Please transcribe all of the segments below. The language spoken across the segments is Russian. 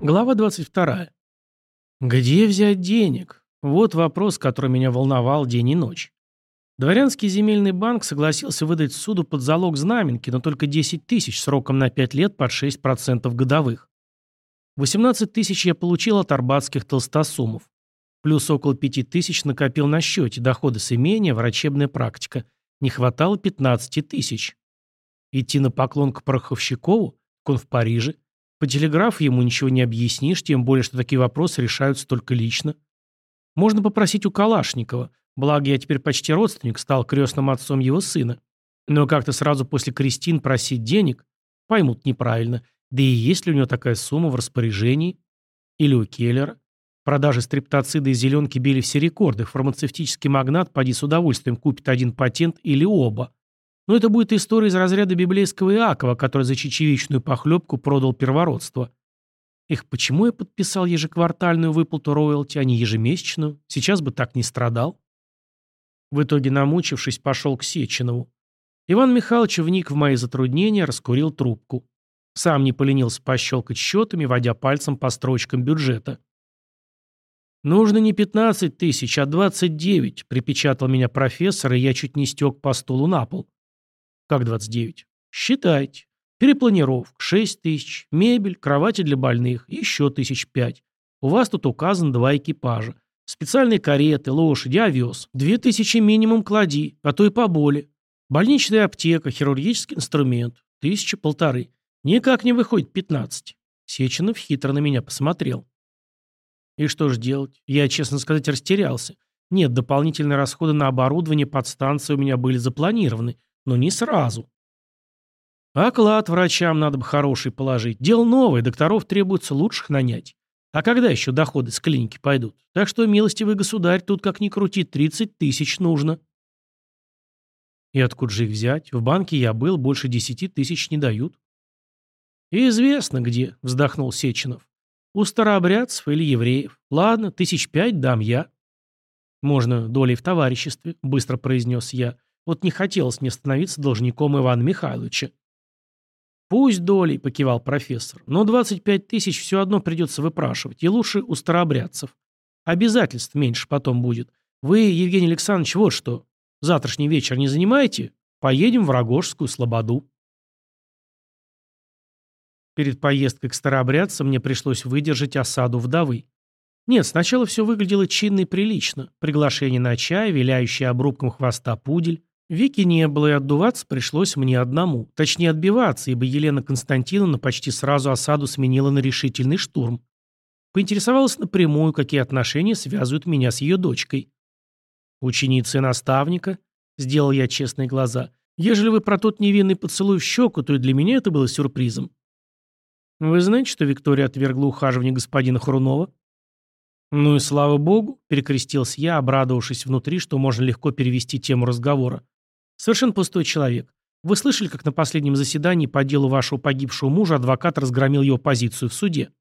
Глава 22. Где взять денег? Вот вопрос, который меня волновал день и ночь. Дворянский земельный банк согласился выдать суду под залог знаменки, но только 10 тысяч сроком на 5 лет под 6% годовых. 18 тысяч я получил от арбатских толстосумов. Плюс около 5 тысяч накопил на счете, доходы с имения, врачебная практика. Не хватало 15 тысяч. Идти на поклон к Пороховщикову? Он в Париже. По телеграфу ему ничего не объяснишь, тем более, что такие вопросы решаются только лично. Можно попросить у Калашникова, благо я теперь почти родственник, стал крестным отцом его сына. Но как-то сразу после крестин просить денег поймут неправильно. Да и есть ли у него такая сумма в распоряжении? Или у Келлера? Продажи стриптоцида и зеленки били все рекорды. Фармацевтический магнат поди с удовольствием купит один патент или оба. Но это будет история из разряда библейского Иакова, который за чечевичную похлебку продал первородство. Эх, почему я подписал ежеквартальную выплату роялти, а не ежемесячную? Сейчас бы так не страдал. В итоге, намучившись, пошел к Сеченову. Иван Михайлович вник в мои затруднения, раскурил трубку. Сам не поленился пощелкать счетами, водя пальцем по строчкам бюджета. «Нужно не 15 тысяч, а 29», — припечатал меня профессор, и я чуть не стек по стулу на пол. Как 29? Считайте. Перепланировка 6 тысяч, мебель, кровати для больных, еще тысяч пять. У вас тут указан два экипажа. Специальные кареты, лошади, овес. Две тысячи минимум клади, а то и поболее. Больничная аптека, хирургический инструмент. Тысяча полторы. Никак не выходит 15. Сеченов хитро на меня посмотрел. И что же делать? Я, честно сказать, растерялся. Нет, дополнительные расходы на оборудование подстанции у меня были запланированы но не сразу. Оклад врачам надо бы хороший положить. Дело новое, докторов требуется лучших нанять. А когда еще доходы с клиники пойдут? Так что, милостивый государь, тут как ни крути, 30 тысяч нужно. И откуда же их взять? В банке я был, больше 10 тысяч не дают. «Известно где», — вздохнул Сеченов. «У старообрядцев или евреев. Ладно, тысяч пять дам я». «Можно долей в товариществе», — быстро произнес я. Вот не хотелось мне становиться должником Ивана Михайловича. «Пусть долей», — покивал профессор, — «но 25 тысяч все одно придется выпрашивать, и лучше у старообрядцев. Обязательств меньше потом будет. Вы, Евгений Александрович, вот что. Завтрашний вечер не занимаете? Поедем в Рогожскую Слободу». Перед поездкой к старообрядцам мне пришлось выдержать осаду вдовы. Нет, сначала все выглядело чинно и прилично. Приглашение на чай, виляющий обрубком хвоста пудель, Вики не было, и отдуваться пришлось мне одному. Точнее, отбиваться, ибо Елена Константиновна почти сразу осаду сменила на решительный штурм. Поинтересовалась напрямую, какие отношения связывают меня с ее дочкой. «Ученица наставника?» — сделал я честные глаза. «Ежели вы про тот невинный поцелуй в щеку, то и для меня это было сюрпризом». «Вы знаете, что Виктория отвергла ухаживание господина Хрунова?» «Ну и слава богу», — перекрестился я, обрадовавшись внутри, что можно легко перевести тему разговора. Совершенно пустой человек. Вы слышали, как на последнем заседании по делу вашего погибшего мужа адвокат разгромил его позицию в суде?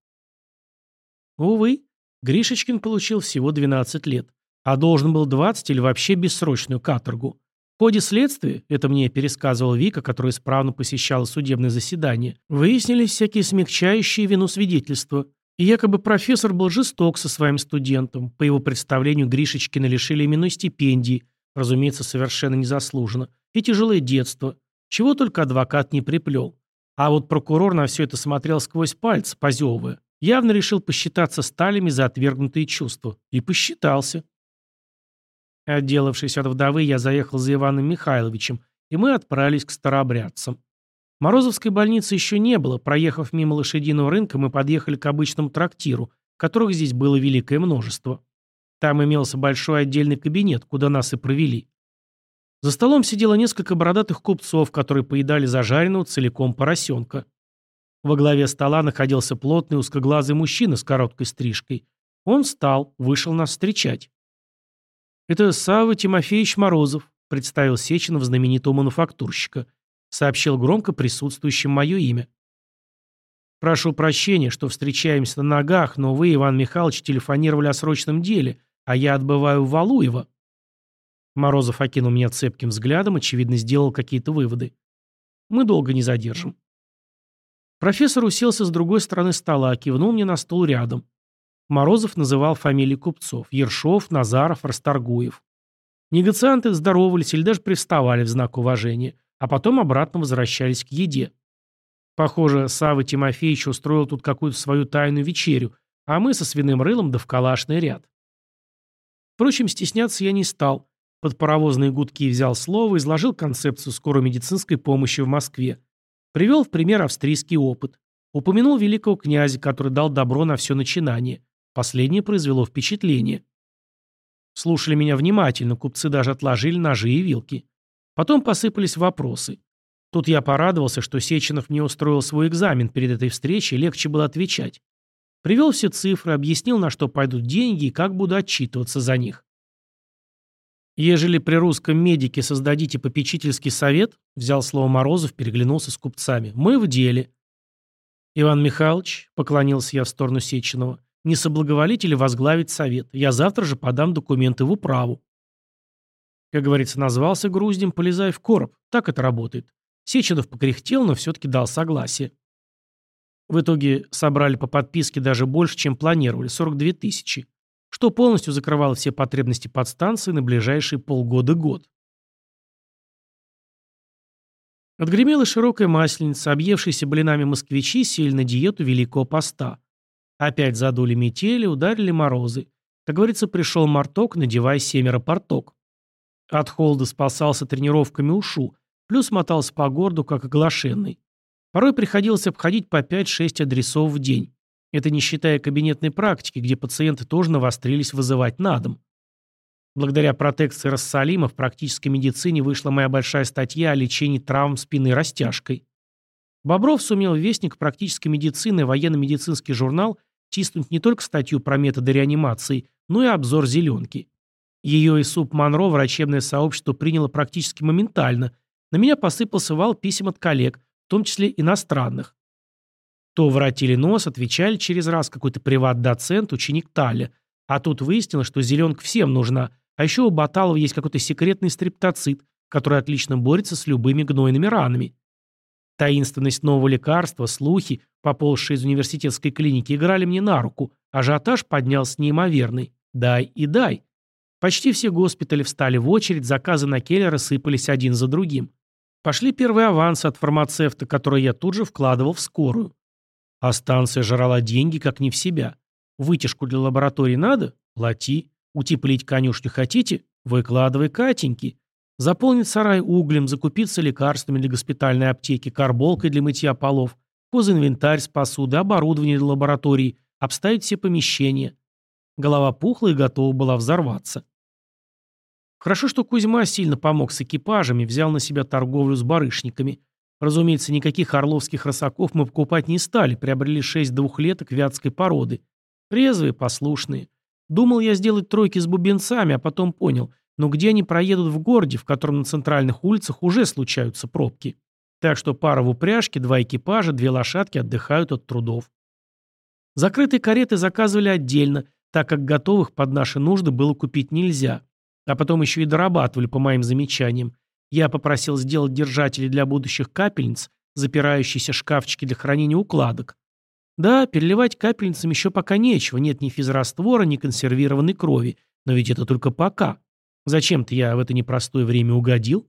Увы, Гришечкин получил всего 12 лет, а должен был 20 или вообще бессрочную каторгу. В ходе следствия, это мне пересказывала Вика, которая исправно посещала судебное заседание, выяснились всякие смягчающие вину свидетельства. И якобы профессор был жесток со своим студентом. По его представлению, Гришечкина лишили именной стипендии – Разумеется, совершенно незаслуженно. И тяжелое детство. Чего только адвокат не приплел. А вот прокурор на все это смотрел сквозь пальцы, позевывая. Явно решил посчитаться сталями за отвергнутые чувства. И посчитался. Отделавшись от вдовы, я заехал за Иваном Михайловичем, и мы отправились к старообрядцам. Морозовской больницы еще не было. Проехав мимо лошадиного рынка, мы подъехали к обычному трактиру, которых здесь было великое множество. Там имелся большой отдельный кабинет, куда нас и провели. За столом сидело несколько бородатых купцов, которые поедали зажаренного целиком поросенка. Во главе стола находился плотный узкоглазый мужчина с короткой стрижкой. Он встал, вышел нас встречать. «Это Савва Тимофеевич Морозов», — представил Сеченов знаменитого мануфактурщика. Сообщил громко присутствующим мое имя. «Прошу прощения, что встречаемся на ногах, но вы, Иван Михайлович, телефонировали о срочном деле, а я отбываю в Валуево». Морозов окинул меня цепким взглядом, очевидно, сделал какие-то выводы. «Мы долго не задержим». Профессор уселся с другой стороны стола, кивнул мне на стул рядом. Морозов называл фамилии купцов – Ершов, Назаров, Расторгуев. Негацианты здоровались или даже привставали в знак уважения, а потом обратно возвращались к еде. Похоже, Савва Тимофеевич устроил тут какую-то свою тайную вечерю, а мы со свиным рылом да в калашный ряд. Впрочем, стесняться я не стал. Под паровозные гудки взял слово, и изложил концепцию скорой медицинской помощи в Москве. Привел в пример австрийский опыт. Упомянул великого князя, который дал добро на все начинание. Последнее произвело впечатление. Слушали меня внимательно, купцы даже отложили ножи и вилки. Потом посыпались вопросы. Тут я порадовался, что Сеченов не устроил свой экзамен перед этой встречей, легче было отвечать. Привел все цифры, объяснил, на что пойдут деньги и как буду отчитываться за них. «Ежели при русском медике создадите попечительский совет», взял слово Морозов, переглянулся с купцами, «мы в деле». «Иван Михайлович», — поклонился я в сторону Сеченова, «не соблаговолите ли возглавить совет? Я завтра же подам документы в управу». Как говорится, назвался груздем, полезай в короб. Так это работает. Сеченов покряхтел, но все-таки дал согласие. В итоге собрали по подписке даже больше, чем планировали – 42 тысячи, что полностью закрывало все потребности подстанции на ближайшие полгода-год. Отгремела широкая масленица, объевшиеся блинами москвичи сели на диету Великого Поста. Опять задули метели, ударили морозы. Как говорится, пришел марток, надевая семеро порток. От холода спасался тренировками ушу, Плюс мотался по городу, как оглашенный. Порой приходилось обходить по 5-6 адресов в день. Это не считая кабинетной практики, где пациенты тоже навострились вызывать на дом. Благодаря протекции Рассалима в практической медицине вышла моя большая статья о лечении травм спины растяжкой. Бобров сумел в Вестник практической медицины военно-медицинский журнал тиснуть не только статью про методы реанимации, но и обзор зеленки. Ее и суп Монро врачебное сообщество приняло практически моментально – на меня посыпался вал писем от коллег, в том числе иностранных. То воротили нос, отвечали через раз какой-то приват-доцент, ученик Таля. А тут выяснилось, что зеленка всем нужна, а еще у Баталова есть какой-то секретный стриптоцит, который отлично борется с любыми гнойными ранами. Таинственность нового лекарства, слухи, поползшие из университетской клиники, играли мне на руку. Ажиотаж поднялся неимоверный. Дай и дай. Почти все госпитали встали в очередь, заказы на Келлера сыпались один за другим. Пошли первые авансы от фармацевта, которые я тут же вкладывал в скорую. А станция жрала деньги, как не в себя. Вытяжку для лаборатории надо? Плати. Утеплить конюшню хотите? Выкладывай катеньки. Заполнить сарай углем, закупиться лекарствами для госпитальной аптеки, карболкой для мытья полов, хозинвентарь с посуды, оборудование для лаборатории, обставить все помещения. Голова пухла и готова была взорваться. Хорошо, что Кузьма сильно помог с экипажами, взял на себя торговлю с барышниками. Разумеется, никаких орловских росаков мы покупать не стали, приобрели шесть двухлеток вятской породы. Резвые, послушные. Думал я сделать тройки с бубенцами, а потом понял, но где они проедут в городе, в котором на центральных улицах уже случаются пробки. Так что пара в упряжке, два экипажа, две лошадки отдыхают от трудов. Закрытые кареты заказывали отдельно, так как готовых под наши нужды было купить нельзя. А потом еще и дорабатывали по моим замечаниям. Я попросил сделать держатели для будущих капельниц, запирающиеся шкафчики для хранения укладок. Да, переливать капельницам еще пока нечего, нет ни физраствора, ни консервированной крови. Но ведь это только пока. Зачем-то я в это непростое время угодил.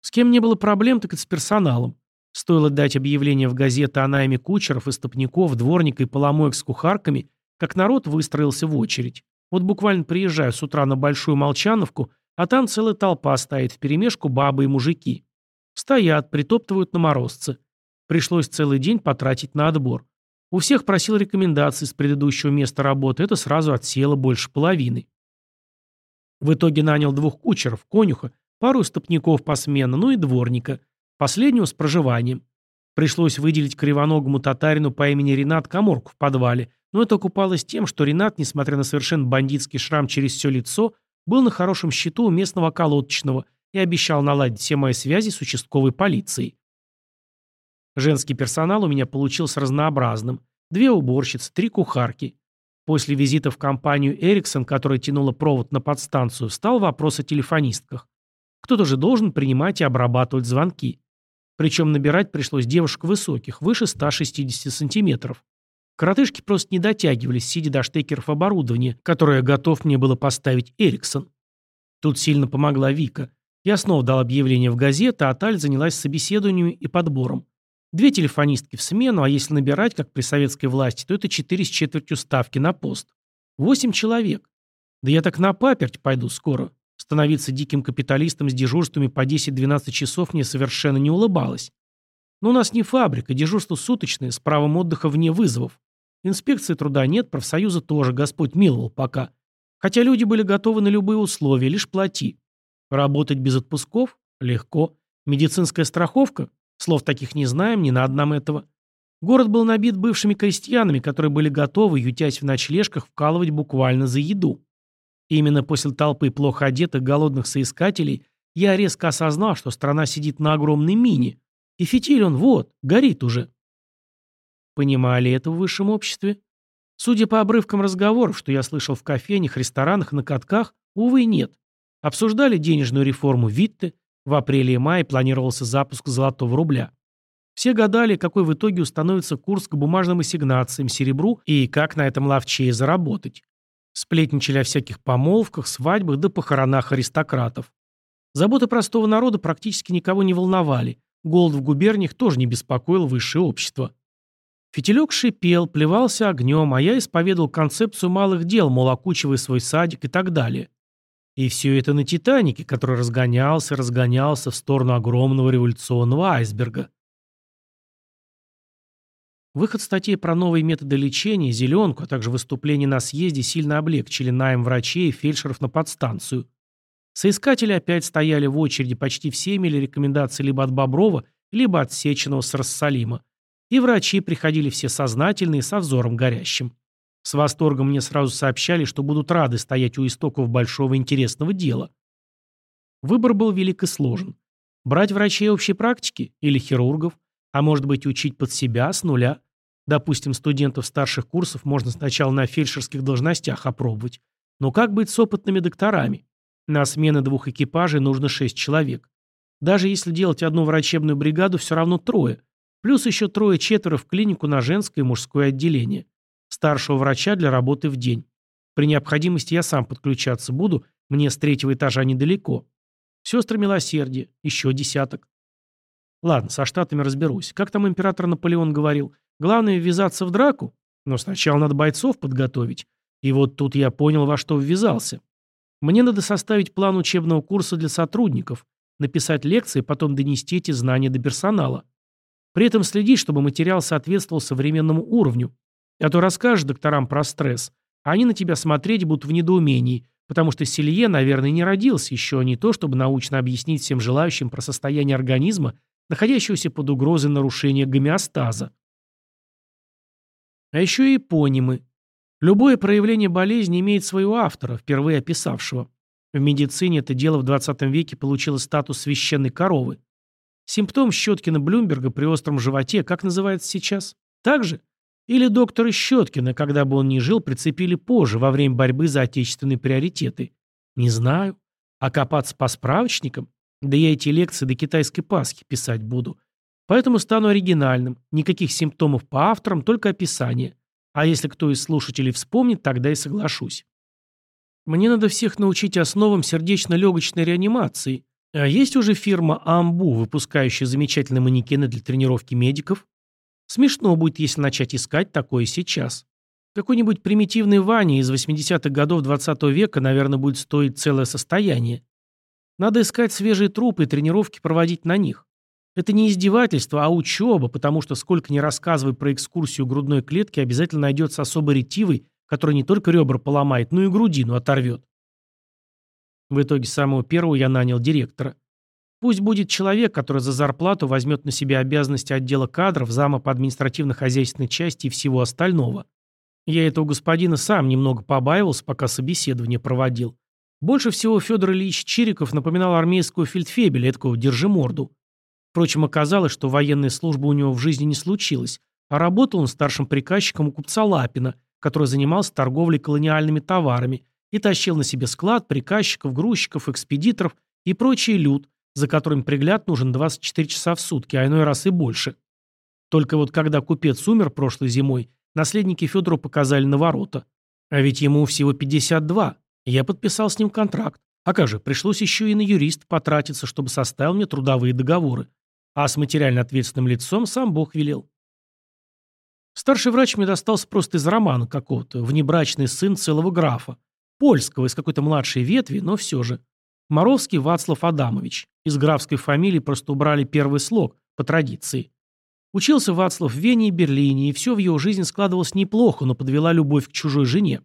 С кем не было проблем, так это с персоналом. Стоило дать объявление в газеты о найме кучеров, истопников, дворника и поломоек с кухарками, как народ выстроился в очередь. Вот буквально приезжаю с утра на Большую Молчановку, а там целая толпа стоит вперемешку бабы и мужики. Стоят, притоптывают на морозце. Пришлось целый день потратить на отбор. У всех просил рекомендаций с предыдущего места работы, это сразу отсело больше половины. В итоге нанял двух кучеров, конюха, пару стопников посменно, ну и дворника. Последнего с проживанием. Пришлось выделить кривоногому татарину по имени Ренат коморку в подвале, но это окупалось тем, что Ренат, несмотря на совершенно бандитский шрам через все лицо, был на хорошем счету у местного околоточного и обещал наладить все мои связи с участковой полицией. Женский персонал у меня получился разнообразным. Две уборщицы, три кухарки. После визита в компанию «Эриксон», которая тянула провод на подстанцию, стал вопрос о телефонистках. Кто-то же должен принимать и обрабатывать звонки. Причем набирать пришлось девушек высоких, выше 160 сантиметров. Коротышки просто не дотягивались, сидя до штекеров оборудования, которое готов мне было поставить Эриксон. Тут сильно помогла Вика. Я снова дал объявление в газеты, а Таль занялась собеседованием и подбором. Две телефонистки в смену, а если набирать, как при советской власти, то это четыре с четвертью ставки на пост. Восемь человек. Да я так на паперть пойду скоро. Становиться диким капиталистом с дежурствами по 10-12 часов мне совершенно не улыбалось. Но у нас не фабрика, дежурство суточное, с правом отдыха вне вызовов. Инспекции труда нет, профсоюза тоже, Господь миловал пока. Хотя люди были готовы на любые условия, лишь плати. Работать без отпусков? Легко. Медицинская страховка? Слов таких не знаем, ни на одном этого. Город был набит бывшими крестьянами, которые были готовы, ютясь в ночлежках, вкалывать буквально за еду. И именно после толпы плохо одетых голодных соискателей я резко осознал, что страна сидит на огромной мине, и фитиль он вот, горит уже. Понимали это в высшем обществе? Судя по обрывкам разговоров, что я слышал в кофейнях, ресторанах, на катках, увы, нет. Обсуждали денежную реформу Витте, в апреле и мае планировался запуск золотого рубля. Все гадали, какой в итоге установится курс к бумажным ассигнациям, серебру и как на этом ловчее заработать. Сплетничали о всяких помолвках, свадьбах да похоронах аристократов. Заботы простого народа практически никого не волновали. Голод в губерниях тоже не беспокоил высшее общество. Фитилек шипел, плевался огнем, а я исповедовал концепцию малых дел, мол, окучивая свой садик и так далее. И все это на «Титанике», который разгонялся, разгонялся в сторону огромного революционного айсберга. Выход статей про новые методы лечения, зеленку, а также выступления на съезде сильно облегчили найм врачей и фельдшеров на подстанцию. Соискатели опять стояли в очереди, почти все имели рекомендации либо от Боброва, либо от Сеченова с Рассалима. И врачи приходили все сознательные, со взором горящим. С восторгом мне сразу сообщали, что будут рады стоять у истоков большого интересного дела. Выбор был велик и сложен. Брать врачей общей практики или хирургов, а может быть учить под себя с нуля. Допустим, студентов старших курсов можно сначала на фельдшерских должностях опробовать. Но как быть с опытными докторами? На смены двух экипажей нужно шесть человек. Даже если делать одну врачебную бригаду, все равно трое. Плюс еще трое-четверо в клинику на женское и мужское отделение. Старшего врача для работы в день. При необходимости я сам подключаться буду, мне с третьего этажа недалеко. Сестры милосердия, еще десяток. Ладно, со штатами разберусь. Как там император Наполеон говорил? Главное ввязаться в драку, но сначала надо бойцов подготовить. И вот тут я понял, во что ввязался. Мне надо составить план учебного курса для сотрудников, написать лекции, потом донести эти знания до персонала. При этом следить, чтобы материал соответствовал современному уровню. А то расскажешь докторам про стресс, а они на тебя смотреть будут в недоумении, потому что Селье, наверное, не родился еще, а не то, чтобы научно объяснить всем желающим про состояние организма, находящегося под угрозой нарушения гомеостаза. А еще и эпонимы. Любое проявление болезни имеет своего автора, впервые описавшего. В медицине это дело в 20 веке получило статус священной коровы. Симптом Щеткина Блюмберга при остром животе, как называется сейчас? Так же? Или доктора Щеткина, когда бы он ни жил, прицепили позже, во время борьбы за отечественные приоритеты? Не знаю. А копаться по справочникам? Да я эти лекции до китайской Пасхи писать буду. Поэтому стану оригинальным. Никаких симптомов по авторам, только описание. А если кто из слушателей вспомнит, тогда и соглашусь. Мне надо всех научить основам сердечно-легочной реанимации. А есть уже фирма «Амбу», выпускающая замечательные манекены для тренировки медиков? Смешно будет, если начать искать такое сейчас. Какой-нибудь примитивный Ваня из 80-х годов 20 -го века, наверное, будет стоить целое состояние. Надо искать свежие трупы и тренировки проводить на них. Это не издевательство, а учеба, потому что сколько ни рассказывай про экскурсию грудной клетки, обязательно найдется особо ретивый, который не только ребра поломает, но и грудину оторвет. В итоге самого первого я нанял директора. Пусть будет человек, который за зарплату возьмет на себя обязанности отдела кадров, зама по административно-хозяйственной части и всего остального. Я этого господина сам немного побаивался, пока собеседование проводил. Больше всего Федор Ильич Чириков напоминал армейскую фельдфебеля, эткого «держи морду». Впрочем, оказалось, что военная служба у него в жизни не случилась, а работал он старшим приказчиком у купца Лапина, который занимался торговлей колониальными товарами и тащил на себе склад приказчиков, грузчиков, экспедиторов и прочий люд, за которыми пригляд нужен 24 часа в сутки, а иной раз и больше. Только вот когда купец умер прошлой зимой, наследники Федору показали на ворота. А ведь ему всего 52. Я подписал с ним контракт. А как же, пришлось еще и на юрист потратиться, чтобы составил мне трудовые договоры. А с материально ответственным лицом сам Бог велел. Старший врач мне достался просто из романа какого-то, внебрачный сын целого графа. Польского, из какой-то младшей ветви, но все же. Моровский Вацлав Адамович. Из графской фамилии просто убрали первый слог, по традиции. Учился Вацлав в Вене и Берлине, и все в его жизни складывалось неплохо, но подвела любовь к чужой жене.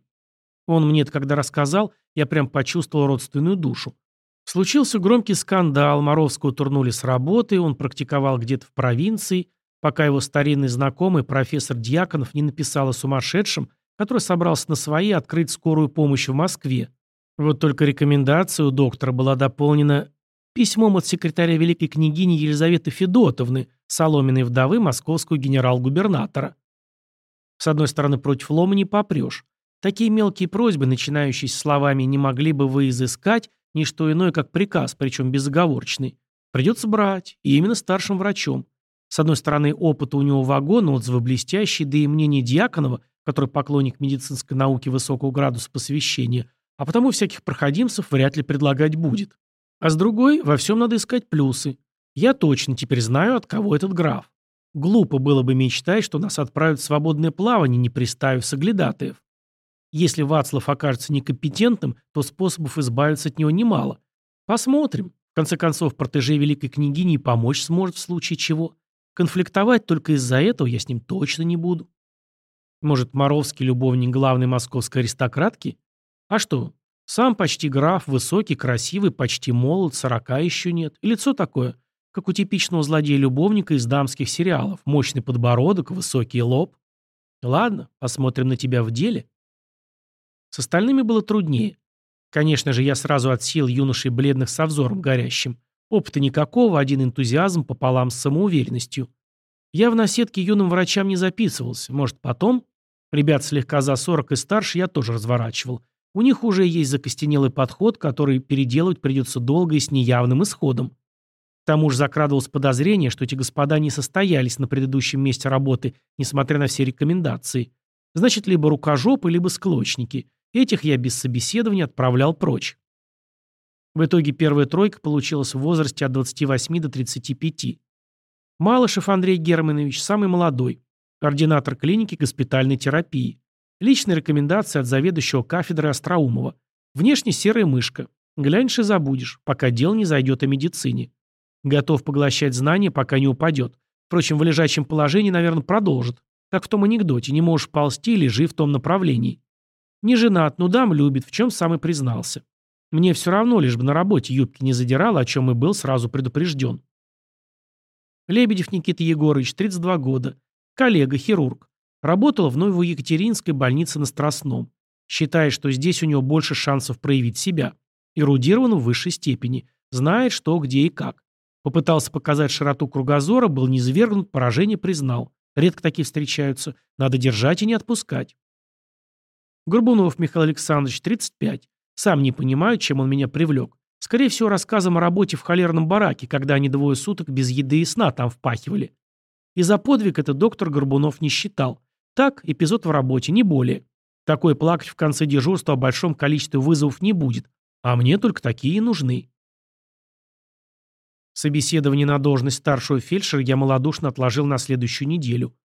Он мне это когда рассказал, я прям почувствовал родственную душу. Случился громкий скандал, Моровского турнули с работы, он практиковал где-то в провинции, пока его старинный знакомый, профессор Дьяконов, не написал о сумасшедшем, который собрался на свои открыть скорую помощь в Москве. Вот только рекомендация у доктора была дополнена письмом от секретаря великой княгини Елизаветы Федотовны, соломенной вдовы московского генерал-губернатора. С одной стороны, против лома не попрешь. Такие мелкие просьбы, начинающиеся словами «не могли бы вы изыскать», не что иное, как приказ, причем безоговорочный. Придется брать, и именно старшим врачом. С одной стороны, опыт у него вагон, отзывы блестящие, да и мнение Дьяконова, который поклонник медицинской науки высокого градуса посвящения, а потому всяких проходимцев вряд ли предлагать будет. А с другой, во всем надо искать плюсы. Я точно теперь знаю, от кого этот граф. Глупо было бы мечтать, что нас отправят в свободное плавание, не приставив соглядатаев. Если Вацлав окажется некомпетентным, то способов избавиться от него немало. Посмотрим. В конце концов, протеже великой княгини помочь сможет в случае чего. Конфликтовать только из-за этого я с ним точно не буду. Может, Моровский любовник главной московской аристократки? А что, сам почти граф, высокий, красивый, почти молод, сорока еще нет. И лицо такое, как у типичного злодея-любовника из дамских сериалов. Мощный подбородок, высокий лоб. Ладно, посмотрим на тебя в деле. С остальными было труднее. Конечно же, я сразу отсел юношей бледных со взором горящим. Опыта никакого, один энтузиазм пополам с самоуверенностью. Я в наседке юным врачам не записывался. Может, потом? Ребят слегка за 40 и старше я тоже разворачивал. У них уже есть закостенелый подход, который переделывать придется долго и с неявным исходом. К тому же закрадывалось подозрение, что эти господа не состоялись на предыдущем месте работы, несмотря на все рекомендации. Значит, либо рукожопы, либо склочники. Этих я без собеседования отправлял прочь. В итоге первая тройка получилась в возрасте от 28 до 35. Малышев Андрей Германович, самый молодой, координатор клиники госпитальной терапии. Личная рекомендация от заведующего кафедры Остроумова. Внешне серая мышка. Глянешь и забудешь, пока дело не зайдет о медицине. Готов поглощать знания, пока не упадет. Впрочем, в лежачем положении, наверное, продолжит. Как в том анекдоте, не можешь ползти, лежи в том направлении. Не женат, но дам любит, в чем сам и признался. Мне все равно, лишь бы на работе юбки не задирал, о чем и был сразу предупрежден. Лебедев Никита Егорович, 32 года. Коллега, хирург. Работал в Новоекатеринской больнице на Страстном. Считает, что здесь у него больше шансов проявить себя. Эрудирован в высшей степени. Знает, что, где и как. Попытался показать широту кругозора, был низвергнут, поражение признал. Редко такие встречаются. Надо держать и не отпускать. Горбунов Михаил Александрович, 35. Сам не понимаю, чем он меня привлек. Скорее всего, рассказом о работе в холерном бараке, когда они двое суток без еды и сна там впахивали. И за подвиг это доктор Горбунов не считал. Так, эпизод в работе, не более. Такой плакать в конце дежурства о большом количестве вызовов не будет. А мне только такие нужны. Собеседование на должность старшего фельдшера я малодушно отложил на следующую неделю.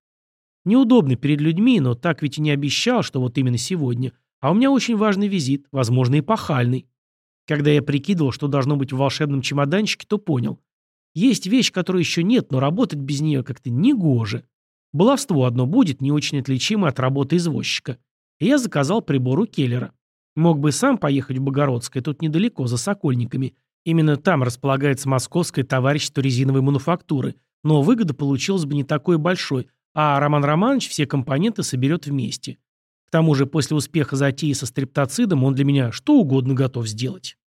Неудобно перед людьми, но так ведь и не обещал, что вот именно сегодня – а у меня очень важный визит, возможно, эпохальный. Когда я прикидывал, что должно быть в волшебном чемоданчике, то понял. Есть вещь, которой еще нет, но работать без нее как-то негоже. Баловство одно будет, не очень отличимое от работы извозчика. И я заказал прибор у Келлера. Мог бы сам поехать в Богородское, тут недалеко, за Сокольниками. Именно там располагается московское товарищество резиновой мануфактуры. Но выгода получилась бы не такой большой, а Роман Романович все компоненты соберет вместе. К тому же после успеха затеи со стриптоцидом он для меня что угодно готов сделать.